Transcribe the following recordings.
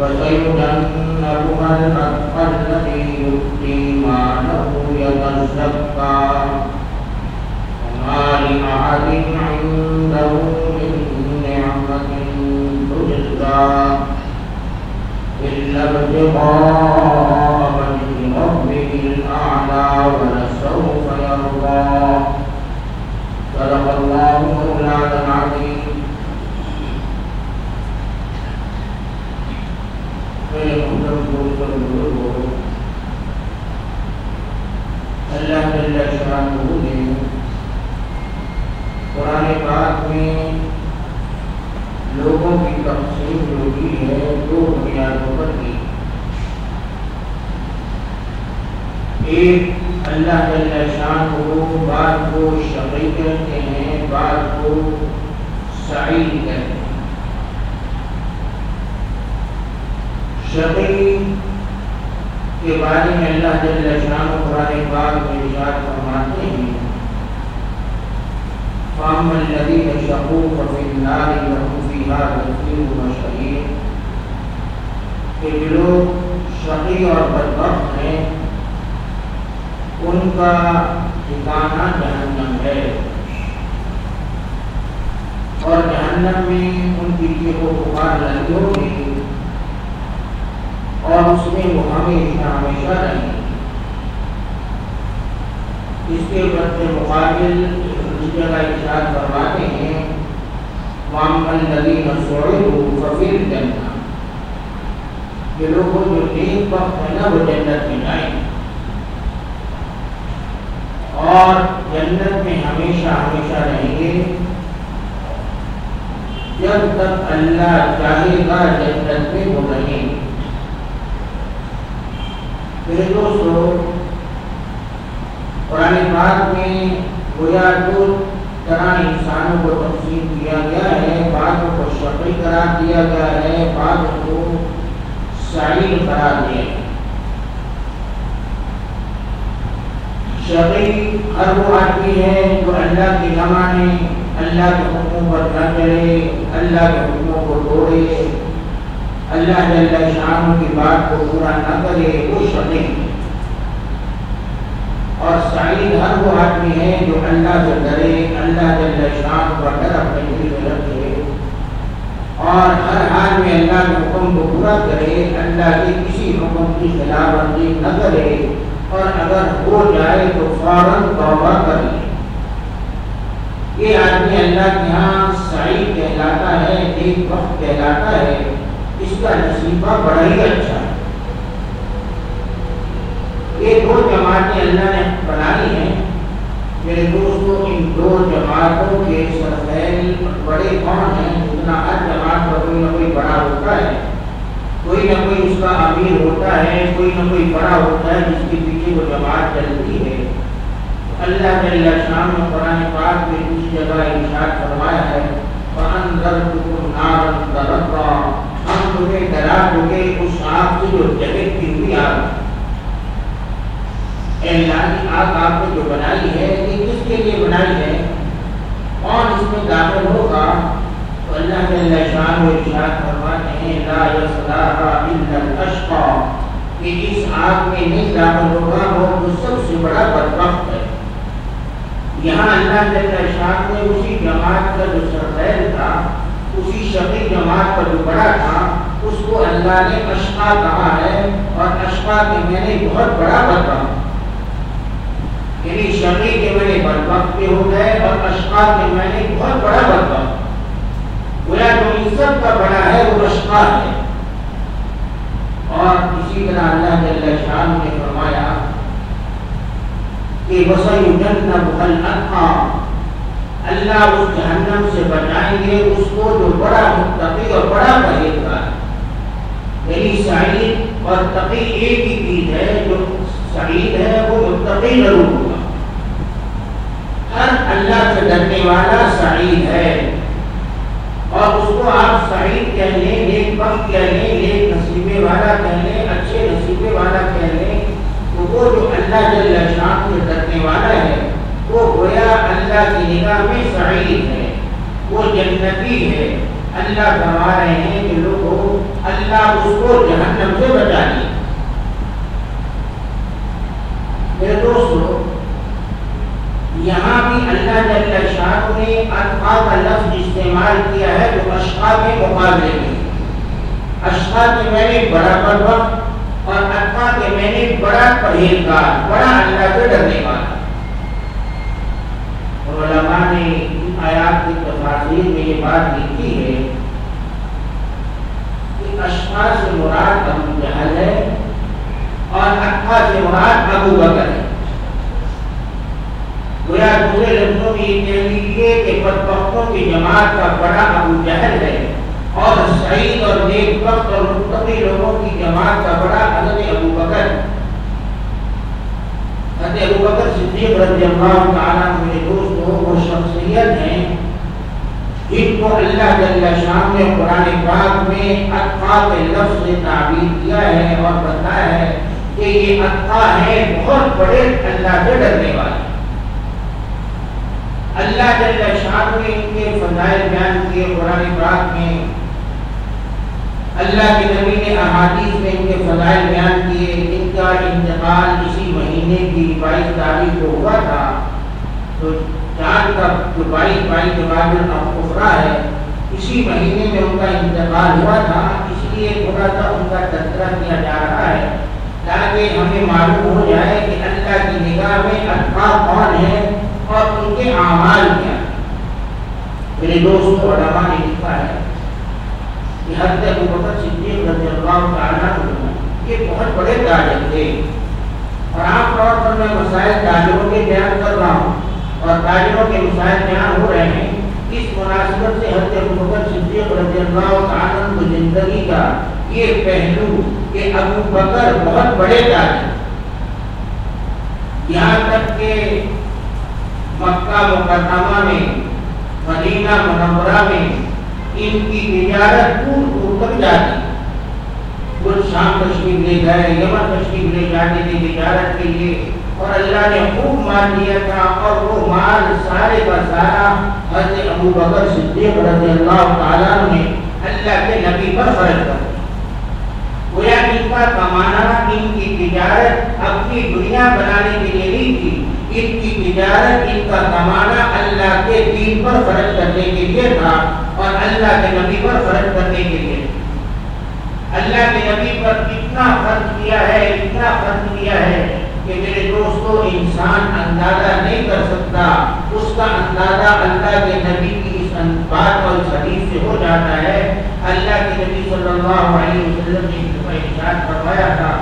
وسيجنبها الأتقى الذي يؤتي ماله يتزكى وما لأحد عنده من نعمة تجزى إلا ابتغاء وجه ربه الأعلى ولسوف يرضى صدق الله مولانا العظيم میرے محترم دوستوں بزرگوں اللہ نے قرآن پاک میں لوگوں کی تقسیم جو کی ہے دو بنیادوں پر کی ایک اللہ شان کو بعد کو شقی کہتے ہیں بعد کو سعید کہتے ہیں۔ شقی کے بارے میں اللہ جل شان و قرآن پاک میں ارشاد فرماتے ہیں۔ فام الذين شقوا ففي النار لهم فيها زفير وشهير۔ کہ جو لوگ شقی اور بدبخت ہیں، ان کا ٹھکانہ جہنم ہے۔ اور جہنم میں ان کی لیے وہ بخار لگی ہوگی اور اس میں وہ ہمیشہ ہمیشہ رہیں اس کے بدل مقابل جگہ ارشاد فرماتے ہیں معمل نبی مسعود ففیل جنہ یہ لوگوں جو نیک وقت ہے نا وہ جنت میں جائیں۔ اور جنت میں ہمیشہ ہمیشہ رہیں گے۔ جب تک اللہ چاہے گا جنت میں وہ رہیں گے میرے دوستو، قرآن پاک میں گویا دو طرح انسانوں کو تقسیم کیا گیا ہے، بعض کو شقی قرار دیا گیا ہے، بعض کو سعید قرار دیا ہے۔ شقی ہر وہ آدمی ہے جو اللہ کی نہ مانے اللہ کے حکموں پر نہ چلے اللہ کے حکموں کو توڑے اللہ جل شان کی بات کو پورا نہ کرے، وہ شقی اور سعید ہر وہ آدمی ہے جو اللہ سے ڈرے، اللہ جل شان کا ڈر اپنے دل میں رکھے۔ اور ہر حال میں اللہ کے حکم کو پورا کرے، اللہ کے کسی حکم کی خلاف ورزی نہ کرے۔ اور اگر ہو جائے تو فوراً توبہ کر لے۔ یہ آدمی اللہ کے یہاں سعید کہلاتا ہے، ایک وقت کہلاتا ہے۔ اس کا نصیبہ بڑا ہی اچھا ہے۔ یہ دو جماعتیں اللہ نے بنائی ہیں۔ میرے دوستوں ان دو جماعتوں کے سرفیل بڑے کون ہیں؟ اتنا ہر جماعت کا کوئی نہ کوئی بڑا ہوتا ہے۔ کوئی نہ کوئی اس کا امیر ہوتا ہے، کوئی نہ کوئی بڑا ہوتا ہے، جس کے پیچھے وہ جماعت چلتی ہے۔ اللہ جل شان نے قرآن پاک میں دوسری جگہ ارشاد فرمایا ہے، فَأَنذَرْتُكُمْ نَارًا تَلَظَّىٰ ہم تمہیں ڈرا دیں گے اس آگ سے جو جگتی ہوئی آگ اے اللہ کی آگ آپ نے جو بنائی ہے یہ کس کے لیے بنائی ہے، کون اس میں داخل ہوگا، تو اللہ جل شان و ارشاد فرماتے ہیں، لا یصلاها الا الاشقى کہ اس آگ میں نہیں داخل ہوگا، وہ سب سے بڑا بدبخت ہے۔ یہاں اللہ جل شان نے اسی جماعت کا جو سرخیر تھا، اسی شقی جماعت کا جو بڑا تھا اس کو اللہ نے اشقا کہا ہے اور اشقا کے میں نے بہت بڑا بدبخت یعنی شقی کے میں نے بدبخت کے ہو گئے اور اشقا کے میں نے بہت بڑا بدبخت گویا جو ان سب کا بڑا ہے وہ اشقا ہے۔ اور اسی طرح اللہ جل شان نے فرمایا کہ وَسَيُجَنَّبُهَا الْأَتْقَى اللہ اس جہنم سے بچائیں گے، اس کو جو بڑا متقی اور بڑا پرہیزگار ہے۔ یعنی سعید اور تقی ایک ہی چیز ہے، جو سعید ہے، وہ متقی ضرور ہوگا۔ ہر اللہ سے ڈرنے والا سعید ہے۔ اور اس کو آپ سعید کہہ لیں، نیک وقت کہہ لیں، نیک نصیبے والا کہہ لیں، اچھے نصیب صفے والا کہہ لیں، تو وہ جو اللہ جل شان سے ڈرنے والا ہے، وہ گویا اللہ کی نگاہ میں سعید ہے، وہ جنتی ہے۔ اللہ فرما رہے ہیں کہ لوگوں اللہ اس کو جہنم سے بچا لیا میرے دوستو، یہاں بھی اللہ جل شاہ نے اتقا کا لفظ استعمال کیا ہے جو اشقا کے مقابلے میں۔ اشقا کے میں نے بڑا پروا اور اتقا کے میں نے بڑا پرہیزگار، بڑا اللہ سے ڈرنے والا۔ علماء نے آیات کی تفاصیر میں یہ بات لکھی ہے کہ اشقا سے مراد ابو جہل ہے اور اتقا سے مراد ابو بکر ہے۔ گویا دوسرے لفظوں میں یہ کہہ لیجیے کہ بدبختوں کی جماعت کا بڑا ابو جہل ہے اور سعید اور نیک وقت اور متقی لوگوں کی جماعت کا بڑا حضرت ابو بکر۔ ہے حضرت ابو بکر صدیق رضی اللہ تعالیٰ میرے دوستوں وہ شخصیت ہیں۔ جن کو اللہ جل شان نے قرآن پاک میں اتقا کے لفظ سے تعبیر کیا ہے اور بتایا ہے کہ یہ اتقا ہے بہت بڑے اللہ سے ڈرنے والے۔ اللہ جل شان نے ان کے فضائل بیان کیے قرآن پاک میں۔ اللہ کے نبی نے احادیث میں ان کے فضائل بیان کیے، ان کا انتقال اسی مہینے کی بائیس تاریخ کو ہوا تھا تو چاند کا جو بائیس بائیس جواب الخرا ہے، اسی مہینے میں ان کا انتقال ہوا تھا، اس لیے تھوڑا سا ان کا تذکرہ کیا جا رہا ہے۔ تاکہ ہمیں معلوم ہو جائے کہ اللہ کی نگاہ میں اتفاق کون ہے اور ان کے اعمال کیا میرے دوست اور علماء نے لکھا ہے کہ حضرت ابو بکر صدیق رضی اللہ تعالیٰ یہ بہت بڑے تاجر تھے۔ اور عام طور پر میں مسائل تاجروں کے بیان کر رہا ہوں اور تاجروں کے مسائل بیان ہو رہے ہیں۔ اس مناسبت سے حضرت ابو بکر صدیق رضی اللہ تعالیٰ عنہ زندگی کا یہ پہلو کہ ابو بکر بہت بڑے تاجر یہاں تک کہ مکہ مکرمہ میں، مدینہ منورہ میں ان کی تجارت دور دور تک جاتی۔ کچھ شام تشریف لے گئے یمن تشریف لے جاتے تھے تجارت کے لیے۔ اور اللہ نے خوب مال دیا تھا، اور وہ مال سارے کا سارا حضرت ابو بکر صدیق رضی اللہ تعالیٰ نے اللہ کے نبی پر فرض کر گویا ان کا کمانا ان کی تجارت اپنی دنیا بنانے کے لیے نہیں تھی، ان کی تجارت، ان کا کمانا اللہ کے دین پر فرض کرنے کے لیے تھا اور اللہ کے نبی پر فرض کرنے کے لیے۔ اللہ کے نبی پر اتنا فرض کیا ہے، اتنا فرض کیا ہے کہ میرے دوستو، انسان اندازہ نہیں کر سکتا، اس کا اندازہ اللہ کے نبی کی اس بات اور اس حدیث سے ہو جاتا ہے۔ اللہ کے نبی صلی اللہ علیہ وسلم نے ارشاد فرمایا تھا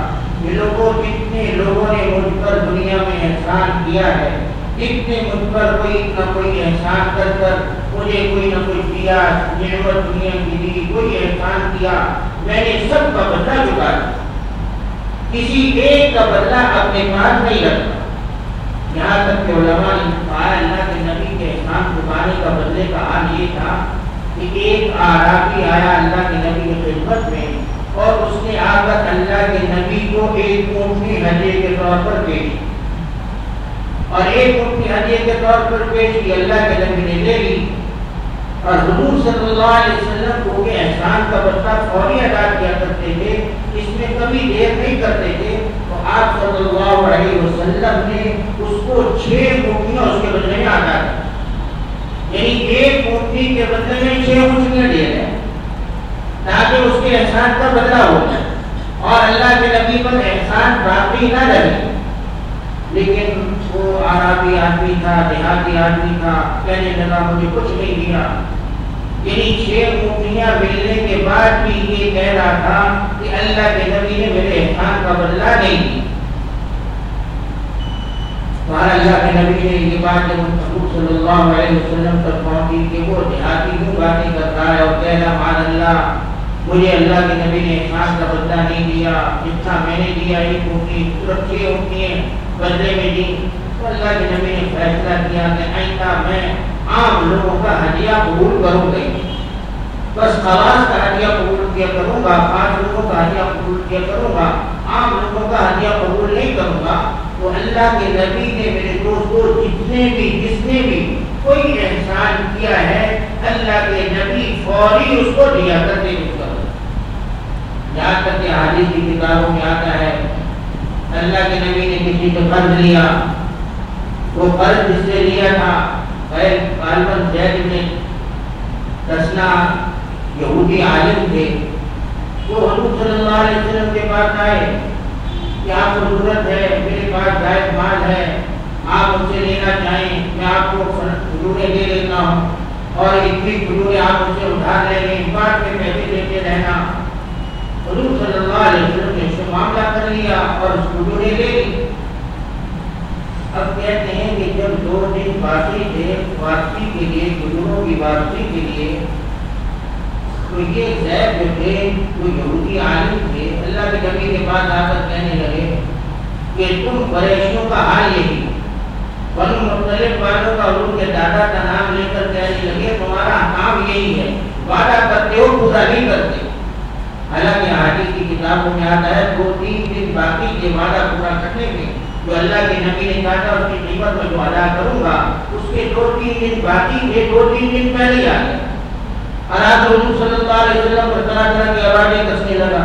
یہ لوگوں جتنے لوگوں نے مجھ پر دنیا میں احسان کیا ہے۔ جتنے مجھ پر کوئی نہ کوئی احسان کر کر مجھے کوئی نہ کوئی دیا نعمت دنیا کی دی کوئی احسان کیا میں نے سب کا بدلہ چکا دیا کسی ایک کا بدلہ اپنے پاس نہیں رکھا یہاں تک کہ علماء نے کہا اللہ کے نبی کے احسان چکانے کا بدلے کا حال یہ تھا کہ ایک آرابی آیا اللہ کے نبی کی خدمت میں اور اس نے آ کر اللہ کے نبی کو ایک اونٹنی ہدیے کے طور پر پیش اور ایک اونٹنی ہدیے کے طور پر پیش کی، اللہ کے نبی نے لے لی اور حضور صلی اللہ علیہ وسلم کو کے احسان کا بدلہ فوری ادا کیا کرتے تھے، اس میں کبھی دیر نہیں کرتے تھے، تو آپ صلی اللہ علیہ وسلم نے اس کو چھ اونٹنیاں اس کے بدلے میں ادا کی۔ یعنی ایک اونٹنی کے بدلے میں چھ اونٹنیاں دے رہے تاکہ اس کے احسان کا بدلہ ہو جائے۔ اور اللہ کے نبی پر احسان باقی نہ رہے۔ لیکن وہ عربی آدمی تھا، دیہاتی آدمی تھا، کہنے لگا مجھے کچھ نہیں دیا۔ یعنی چھ موٹیاں ملنے کے بعد بھی یہ کہہ رہا تھا کہ اللہ کے نبی نے میرے احسان کا بدلہ نہیں دیا۔ اللہ کے نبی نے یہ بات جب حضور صلی اللہ علیہ وسلم تک پہنچی کہ وہ دیہاتی کیوں باتیں کرتا ہے اور کہہ رہا مان اللہ، مجھے اللہ کے نبی نے احسان کا بدلہ نہیں دیا۔ جتنا میں نے دیا ایک اونٹی سرکھی اونٹی بدلے میں دی تو اللہ کے نبی نے فیصلہ کیا کہ آئندہ میں عام لوگوں کا ہدیہ قبول کروں گا بس خواص کا ہدیہ قبول کیا کروں گا پانچ لوگوں کا ہدیہ قبول کیا کروں گا، عام لوگوں کا ہدیہ قبول نہیں کروں گا، تو اللہ کے نبی نے میرے دوست کو جتنے بھی جس نے بھی کوئی احسان کیا ہے، اللہ کے نبی فوری اس کو دیا کرتے اس کا یہاں تک کہ حادث کی کتابوں میں آتا ہے، اللہ کے نبی نے کسی سے قرض لیا وہ قرض جس سے لیا تھا غالباً زید میں دسنا یہودی عالم تھے۔ وہ حضور صلی اللہ علیہ وسلم کے پاس آئے، کہ آپ کو ضرورت ہے، میرے پاس جائز مال ہے، آپ مجھ سے لینا چاہیں، میں آپ کو کھجورے دے لیتا ہوں۔ اور اتنی کھجورے آپ مجھ سے ادھار لیں گے بعد میں پیسے لیتے رہنا۔ حضور صلی اللہ علیہ وسلم نے اس سے معاملہ کر لیا اور اس کھجورے لے لی اب کہتے ہیں کہ جب دو دن باقی تھے واپسی کے لیے کھجوروں کی واپسی کے لیے؟ تو یہ زید جو تھے، وہ یہودی عالم تھے۔ اللہ کے نبی کے پاس آ کر کہنے لگے کہ تم پریشیوں کا حال یہی۔ بنو مختلف والوں کا ان کے دادا کا نام لے کر کہنے لگے، تمہارا کام یہی ہے۔ وعدہ کرتے ہو، پورا نہیں کرتے۔ حالانکہ حادی کی کتابوں میں آتا ہے، دو تین دن باقی یہ وعدہ پورا کرنے میں۔ جو اللہ کے نبی نے کہا تھا اس کی قیمت میں جو ادا کروں گا، اس کے دو تین دن باقی تھے دو تین دن پہلے آ گئے۔ حضرت حضور صلی اللہ علیہ وسلم پر طرح طرح کی آوازیں کسنے لگا۔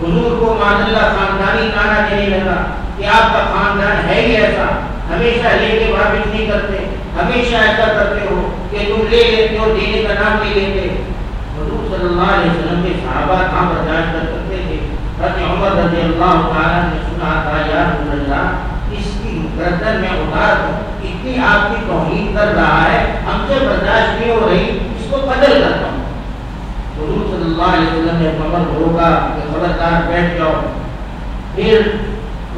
حضور کو مان اللہ خاندانی کانا دینے لگا کہ آپ کا خاندان ہے ہی ایسا۔ ہمیشہ لے کے واپس نہیں کرتے، ہمیشہ ایسا کرتے ہو کہ تم لے لیتے ہو، دینے کا نام نہیں لیتے۔ حضور صلی اللہ علیہ وسلم کے صحابہ کہاں برداشت کر سکتے تھے؟ حضرت عمر رضی اللہ تعالیٰ نے سنا تھا، یا رسول اللہ گردن میں اتار دوں اتنی آپ کی توہین کر رہا ہے، ہم سے برداشت نہیں ہو رہی؟ اس کو قدر کرتا ہوں۔ حضور صلی اللہ علیہ وسلم نے عمر ہوگا کہ خبردار بیٹھ جاؤ۔ پھر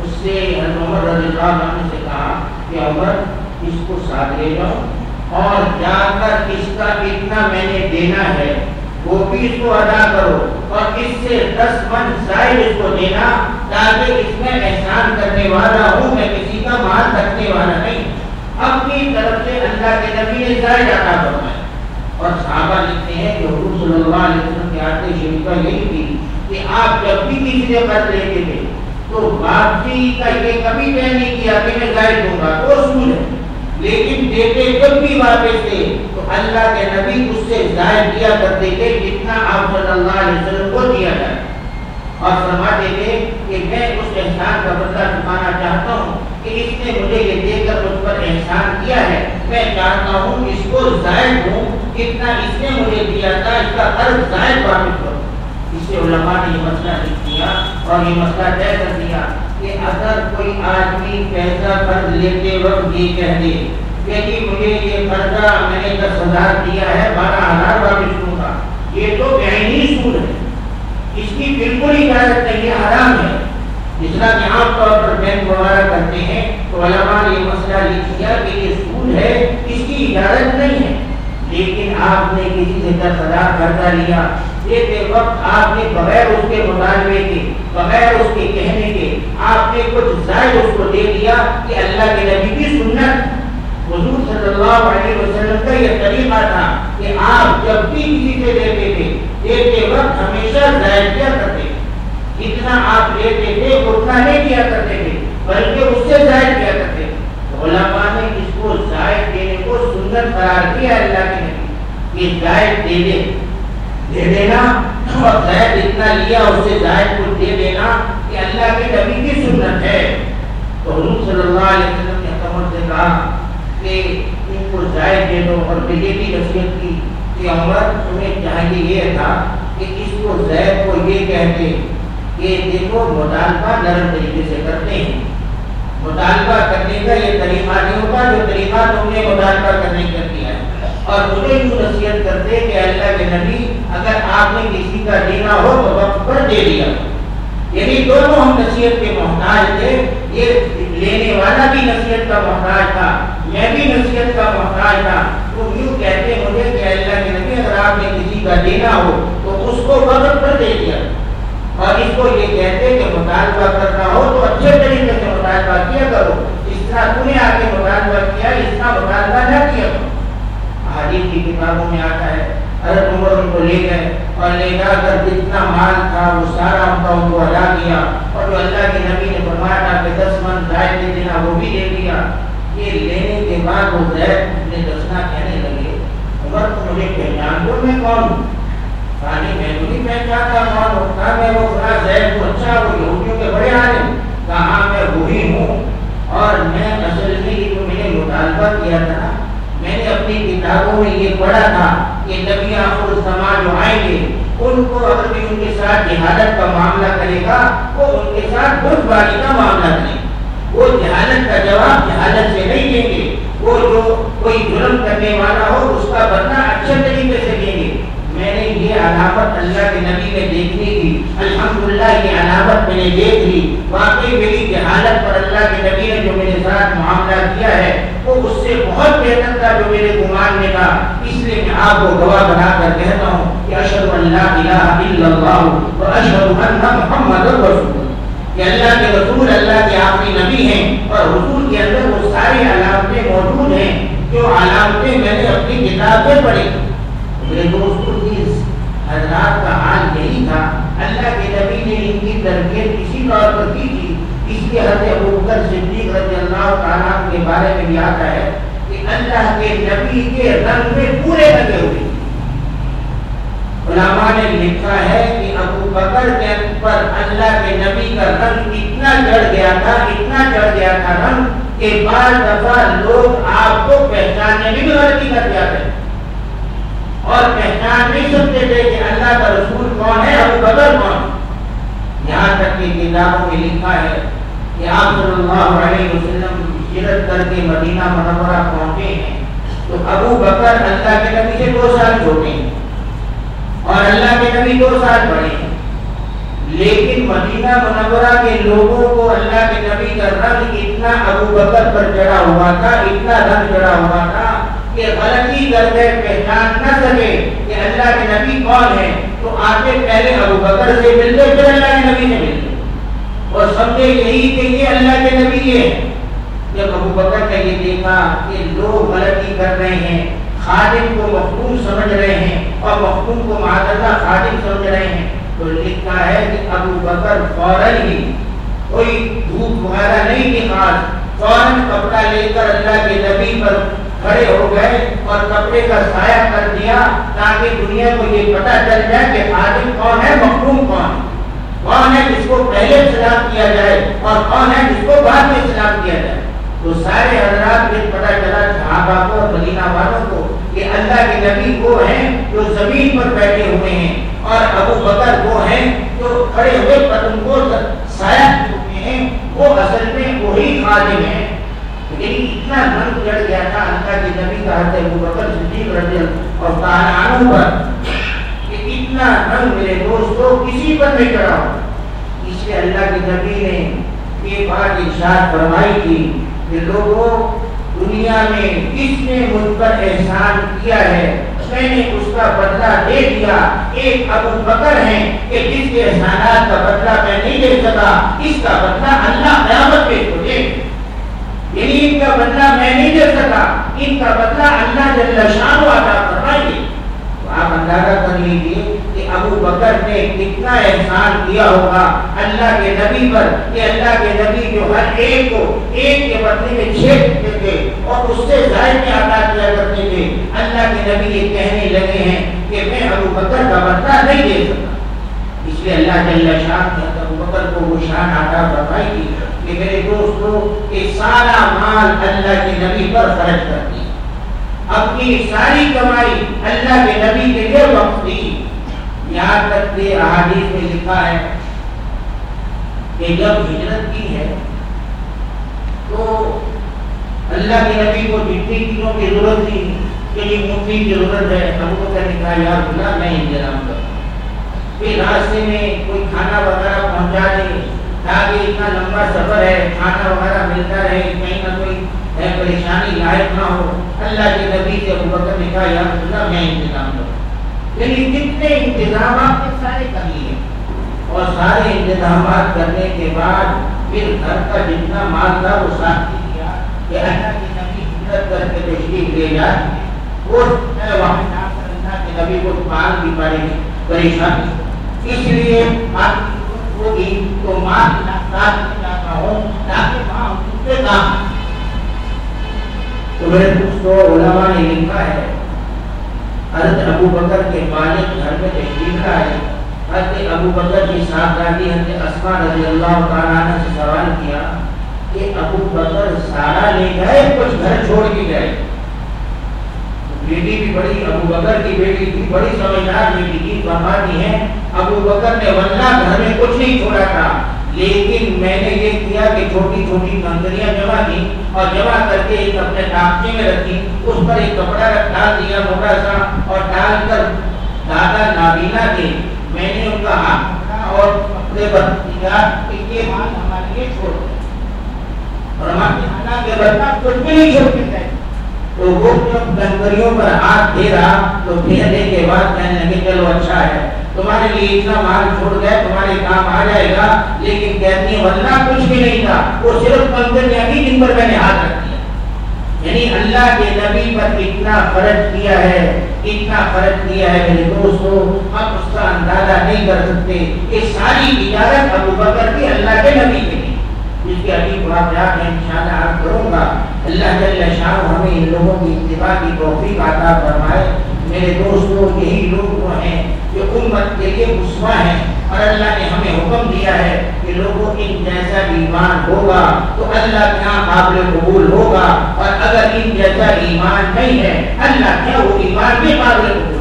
اس سے عمر رضی اللہ عنہ سے کہا کہ عمر، اس کو ساتھ لے جاؤ۔ اور جا کر اس کا اتنا میں نے دینا ہے، وہ بھی اس کو ادا کرو۔ اور اس سے دس من زائد اس کو دینا، تاکہ اس میں احسان کرنے والا ہوں میں کسی کا مال رکھنے والا نہیں، اپنی طرف سے اللہ کے نبی نے زائد ادا کرنا ہے اور صحابہ لکھتے ہیں کہ حضور صلی اللہ علیہ وسلم کے آتے شریفہ یہی تھی کہ آپ جب بھی کسی سے قرض لیتے تھے، تو واپسی کا یہ کبھی طے نہیں کیا کہ میں ظاہر دوں گا تو اصول ہے۔ لیکن دیتے جب بھی واپس تھے، تو اللہ کے نبی اس سے ظاہر کیا کرتے تھے جتنا آپ صلی اللہ علیہ وسلم کو دیا جائے اور فرماتے تھے کہ میں اس احسان کا بدلہ چکانا چاہتا ہوں کہ اس نے مجھے یہ دے کر مجھ پر احسان کیا ہے، میں چاہتا ہوں اس کو ظاہر دوں کتنا اس نے مجھے دیا تھا، اس کا قرض ظاہر واپس کروں اس سے علماء نے یہ مسئلہ لکھ دیا اور یہ مسئلہ طے کر دیا کہ اگر کوئی آدمی پیسہ قرض لیتے وقت یہ کہہ دے کہ جی مجھے یہ قرضہ میں نے دس ہزار دیا ہے، بارہ ہزار واپس دوں گا یہ تو بہنی سود ہے۔ اس کی بالکل اجازت نہیں ہے حرام ہے۔ جس طرح کہ عام طور پر بینک وغیرہ کرتے ہیں تو علماء نے یہ مسئلہ لکھ دیا کہ یہ سود ہے، اس کی اجازت نہیں ہے۔ لیکن آپ نے کسی سے دس ہزار قرضہ لیا دیتے وقت آپ نے بغیر اس کے مطالبے کے، بغیر اس کے کہنے کے، آپ نے کچھ زائد اس کو دے دیا کہ اللہ کے نبی کی سنت۔ حضور صلی اللہ علیہ وسلم کا یہ طریقہ تھا کہ آپ جب بھی کسی سے دیتے تھے، دیتے وقت ہمیشہ زائد کیا کرتے جتنا آپ لیتے تھے اتنا نہیں کیا کرتے تھے، بلکہ اس سے زائد کیا کرتے تھے۔ علماء نے اس کو زائد دینے کو سنت قرار دیا اللہ کے نبی کہ زائد دے دے۔ دے دینا، اور زائد اتنا لیا اس سے زائد کو دے دینا کہ اللہ کے نبی کی سنت ہے۔ تو حضور صلی اللہ علیہ وسلم نے حکمت سے کہا کہ ان کو زائد دے دو، اور پھر یہ بھی نصیحت کی کہ عمر تمہیں چاہیے یہ تھا کہ اس کو زید کو یہ کہتے کہ دیکھو، مطالبہ نرم طریقے سے کرتے ہیں۔ مطالبہ کرنے کا یہ طریقہ نہیں ہوتا جو طریقہ تم نے مطالبہ کرنے کا کیا ہے۔ اور مجھے یوں نصیحت کرتے کہ اللہ کے نبی، اگر آپ نے کسی کا دینا ہو تو وقت پر دے دیا۔ یعنی دونوں ہم نصیحت کے محتاج تھے۔ یہ لینے والا بھی نصیحت کا محتاج تھا، میں بھی نصیحت کا محتاج تھا۔ تو یوں کہتے مجھے کہ اللہ کے نبی، اگر آپ نے کسی کا دینا ہو تو اس کو وقت پر دے دیا۔ اور اس کو یہ کہتے کہ مطالبہ کرنا ہو تو اچھے طریقے سے مطالبہ کیا کرو اس طرح تم نے آ کے مطالبہ کیا، اس طرح مطالبہ نہ کیا۔ کرو حدیث کی کتابوں میں آتا ہے، حضرت عمر ان کو لے گئے اور لے جا کر جتنا مال تھا وہ سارا ان کا ان کو ادا کیا۔ اور جو اللہ کے نبی نے فرمایا تھا کہ دس من زائد دے دینا وہ بھی دے دیا یہ لینے کے بعد وہ زید نے دسنا کہنے لگے، عمر تو مجھے پہچان دو میں کون ہوں؟ کہانی میں تو نہیں پہچانتا کون ہوں کہا میں وہ خدا زید کو اچھا وہ یہودیوں کے بڑے عالم، کہا میں وہی ہوں۔ اور میں اصل میں یہ جو میں نے مطالبہ کیا تھا، میں نے اپنی کتابوں میں یہ پڑھا تھا کہ نبی آخر الزمان جو آئیں گے، ان کو اگر بھی ان کے ساتھ جہادت کا معاملہ کرے گا، وہ ان کے ساتھ بت باری کا معاملہ کرے وہ جہالت کا جواب جہالت سے نہیں دیں گے۔ وہ جو کوئی ظلم کرنے والا ہو، اس کا بدلہ اچھے طریقے سے دیں گے میں نے یہ علامت اللہ کے نبی میں دیکھنی تھی الحمدللہ یہ علامت میں نے دیکھ لی۔ واقعی میری جہالت پر اللہ کے نبی نے جو میرے ساتھ معاملہ کیا ہے، وہ اس سے بہت بہتر تھا جو میرے گمان میں تھا۔ اس لیے میں آپ کو گواہ بنا کر کہتا ہوں کہ اشہد اللہ الہ الا اللہ و اشہد ان محمد رسول اللہ کہ اللہ کے رسول اللہ کے آخری نبی ہیں اور رسول کے اندر وہ ساری علامتیں موجود ہیں جو علامتیں میں نے اپنی کتاب میں پڑھی۔ میرے دوستوں حضرات کا حال یہی تھا۔ اللہ کے نبی نے ان کی تربیت کسی طور پر کی تھی؟ اس لیے حضرت ابوبکر صدیق رضی اللہ تعالیٰ کے بارے میں بھی آتا ہے کہ اللہ کے نبی کے رنگ میں پورے لگے ہوئے علماء نے لکھا ہے کہ ابو بکر کے پر اللہ کے نبی کا رنگ اتنا چڑھ گیا تھا، اتنا چڑھ گیا تھا رنگ کہ بعض دفعہ لوگ آپ کو پہچاننے میں بھی غلطی کر جاتے ہیں۔ اور پہچان نہیں سکتے تھے کہ اللہ کا رسول کون ہے، ابو بکر کون یہاں تک کہ کتابوں میں لکھا ہے کہ آپ صلی اللہ علیہ وسلم ہجرت کر کے مدینہ منورہ پہنچے ہیں تو ابو بکر اللہ کے نبی سے دو سال چھوٹے ہیں اور اللہ کے نبی دو سال بڑے ہیں۔ لیکن مدینہ منورہ کے لوگوں کو اللہ کے نبی کا رنگ اتنا ابو بکر پر چڑھا ہوا تھا، اتنا رنگ چڑھا ہوا تھا کہ غلطی کر کے پہچان نہ سکے کہ اللہ کے نبی کون ہے تو آگے پہلے ابو بکر سے ملتے، پھر اللہ کے نبی سے ملتے۔ اور سمجھے یہی کہ یہ اللہ کے نبی ہے۔ جب ابو بکر نے یہ دیکھا کہ لوگ غلطی کر رہے ہیں، خادم کو مخدوم سمجھ رہے ہیں اور مخدوم کو معذرہ خادم سمجھ رہے ہیں، تو لکھا ہے کہ ابو بکر فوراً ہی کوئی دھوپ وغیرہ نہیں کی خاص فوراً کپڑا لے کر اللہ کے نبی پر کھڑے ہو گئے اور کپڑے کا سایہ کر دیا تاکہ دنیا کو یہ پتہ چل جائے کہ خادم کون ہے مخدوم کون کون ہے جس کو پہلے سلام کیا جائے اور کون ہے جس کو بعد میں سلام کیا جائے۔ تو سارے حضرات کو پتہ چلا صحابہ کو اور مدینہ والوں کو کہ اللہ کے نبی وہ ہیں جو زمین پر بیٹھے ہوئے ہیں اور ابو بکر وہ ہیں جو کھڑے ہوئے پر ان کو سایہ چکے ہیں۔ وہ اصل میں وہی خادم ہیں۔ لیکن اتنا من چڑھ گیا تھا اللہ کے نبی کا حضرت ابو بکر صدیق رضی اللہ اور تعالیٰ پر کہ اتنا رنگ میرے دوستو کسی پر نہیں چڑھا ہو اس لیے اللہ کے نبی نے یہ بات ارشاد فرمائی تھی کہ لوگوں دنیا میں کس نے مجھ پر احسان کیا ہے میں نے اس کا بدلہ دے دیا ایک ابو بکر ہیں کہ جس کے احسانات کا بدلہ میں نہیں دے سکا اس کا بدلہ اللہ قیامت پہ کو دے یعنی ان کا بدلہ میں نہیں دے سکا۔ ان کا بدلہ اللہ جل شان عطا فرمائے۔ آپ اندازہ کر لیجیے کہ ابو بکر نے کتنا احسان کیا ہوگا اللہ کے نبی پر، کہ اللہ کے نبی جو ہر ایک کو ایک کے بدلے میں چھ دیتے تھے اور اس سے زائد میں عطا کیا کرتے تھے۔ اللہ کے نبی یہ کہنے لگے ہیں کہ میں ابو بکر کا بدلہ نہیں دے سکتا اس لیے اللہ جل شان نے ابو بکر کو وہ شان عطا فرمائی تھی۔ کہ میرے دوستو یہ سارا مال اللہ کے نبی پر خرچ کر دیا۔ اپنی ساری کمائی اللہ کے نبی کے لیے وقت دی یہاں تک کہ احادیث میں لکھا ہے کہ جب ہجرت کی ہے تو اللہ کے نبی کو جتنی چیزوں کی ضرورت تھی، کہ یہ مفتی کی ضرورت ہے ہم کو کہنے کا یا اللہ میں انتظام کروں پھر راستے میں کوئی کھانا وغیرہ پہنچا دے تاکہ اتنا لمبا سفر ہے، کھانا وغیرہ ملتا رہے، کہیں نہ کوئی پریشانی، لائق نہ ہو، اللہ کے نبی سے ابو بکر نے کہا، یا اللہ، میں انتظام کروں لیکن یعنی جتنے انتظامات نے سارے کر لیے اور سارے انتظامات کرنے کے بعد پھر گھر کا جتنا مال تھا، وہ ساتھ کیا کہ اللہ کے نبی ہجرت کر کے تشریف لے جائے وہ وہاں جا کر اللہ کے نبی کو مال بھی پڑے گی پریشانی۔ اس لیے آپ ہوگی تو مال ساتھ میں جاتا ہوں تاکہ وہاں ان سے کام تو میرے دوستوں علماء نے لکھا ہے حضرت ابو بکر کے مالک گھر میں تشریف لائے حضرت ابو بکر کی صاحبزادی حضرت اسما رضی اللہ تعالیٰ عنہ سے سوال کیا کہ ابو بکر سارا لے گئے کچھ گھر چھوڑ کے گئے بیٹی بھی بڑی ابو بکر کی بیٹی تھی بڑی سمجھدار بیٹی تھی فرماتی ہے ابو بکر نے، ورنہ گھر میں کچھ نہیں چھوڑا تھا۔ لیکن میں نے یہ کیا کہ چھوٹی چھوٹی کنکریاں جمع کی اور جمع کر کے ایک اپنے ڈاکچے میں رکھی۔ اس پر ایک کپڑا ڈال دیا موٹا سا اور ڈال کر دادا نابینا کے میں نے ان کا ہاتھ پکڑا اور کپڑے پر دیا کہ یہ مال ہمارے لیے چھوڑ اور ہمارے خانہ کے بچہ کچھ بھی نہیں چھوڑ کے تو وہ جب کنکریوں پر ہاتھ دے رہا، تو پھیرنے کے بعد کہنے لگے، چلو اچھا ہے۔ تمہارے لیے اتنا مال چھوڑ گئے تمہارے کام آ جائے گا۔ لیکن کہتی ہیں ورنہ کچھ بھی نہیں تھا، وہ صرف کنکریاں ہی جن پر میں نے ہاتھ رکھ دیا۔ یعنی اللہ کے نبی پر اتنا فرض کیا ہے، اتنا فرض کیا ہے، میرے دوستو، ہم اس کا اندازہ نہیں کر سکتے یہ ساری تجارت ابو بکر کی اللہ کے نبی کے لیے۔ جس کے عجیب واقعات ہیں، انشاءاللہ عرض کروں گا۔ اللہ جل شاہ ہمیں ان لوگوں کی اتباع کی توفیق عطا فرمائے۔ میرے دوستوں یہی لوگ وہ ہیں امت کے لیے مسوا ہیں اور اللہ نے ہمیں حکم دیا ہے کہ لوگوں ان جیسا ایمان ہوگا تو اللہ کے یہاں قابل قبول ہوگا اور اگر ان جیسا ایمان نہیں ہے، اللہ کیا وہ ایمان بھی قابل قبول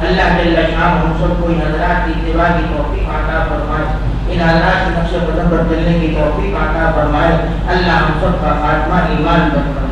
اللہ جل شاہ ہم سب کو ان حضرات کی اتباع کی توفیق عطا فرمائے۔ ان حضرات کے نقش قدم پر چلنے کی توفیق عطا فرمائے۔ اللہ ہم سب کا خاتمہ ایمان پر فرمائے۔